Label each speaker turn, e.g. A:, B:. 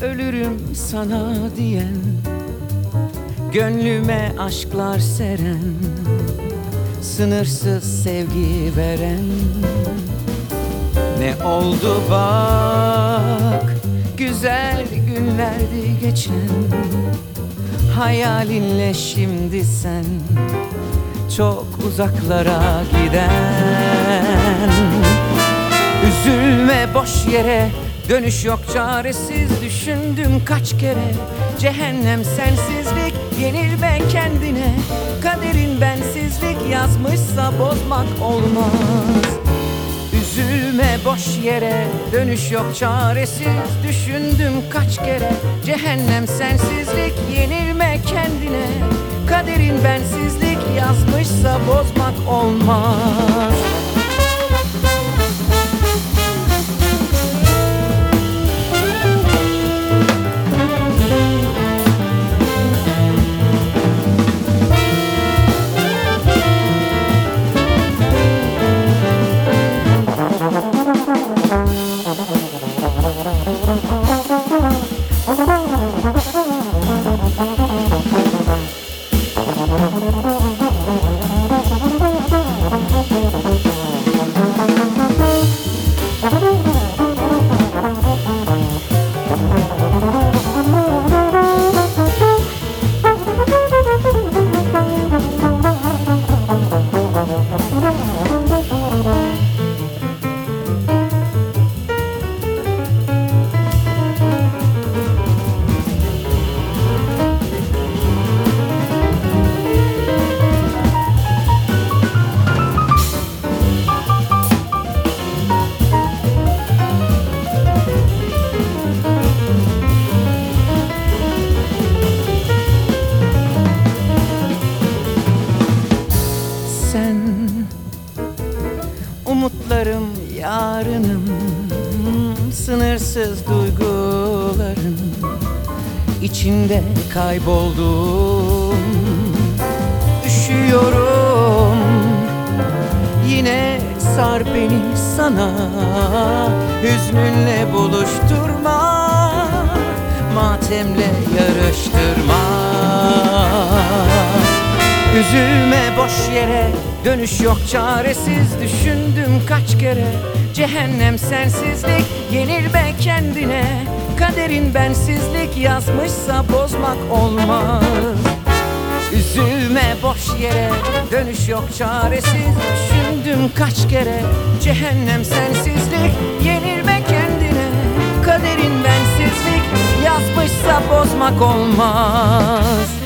A: Gönlüm sana diyen Gönlüme aşklar seren Sınırsız sevgi veren. Ne oldu bak Güzel günlerdi geçen Hayalinle şimdi sen Çok uzaklara giden. Üzülme boş yere Dönüş yok çaresiz düşündüm kaç kere. Cehennem sensizlik yenilme kendine. Kaderin bensizlik yazmışsa bozmak olmaz. Üzülme boş yere dönüş yok çaresiz Düşündüm kaç kere. Cehennem sensizlik yenilme kendine. Kaderin bensizlik yazmışsa bozmak olmaz sen Sınırsız duygularım içinde kayboldum. Üşüyorum. Yine sar beni sana. Hüznünle buluşturma. Matemle yarıştırma. Üzülme boş yere Dönüş yok çaresiz. Düşündüm kaç kere. Cehennem sensizlik. Yenilme kendine. Kaderin bensizlik. Yazmışsa bozmak olmaz. Üzülme boş yere. Dönüş yok çaresiz. Düşündüm kaç kere. Cehennem sensizlik. Yenilme kendine. Kaderin bensizlik. Yazmışsa bozmak olmaz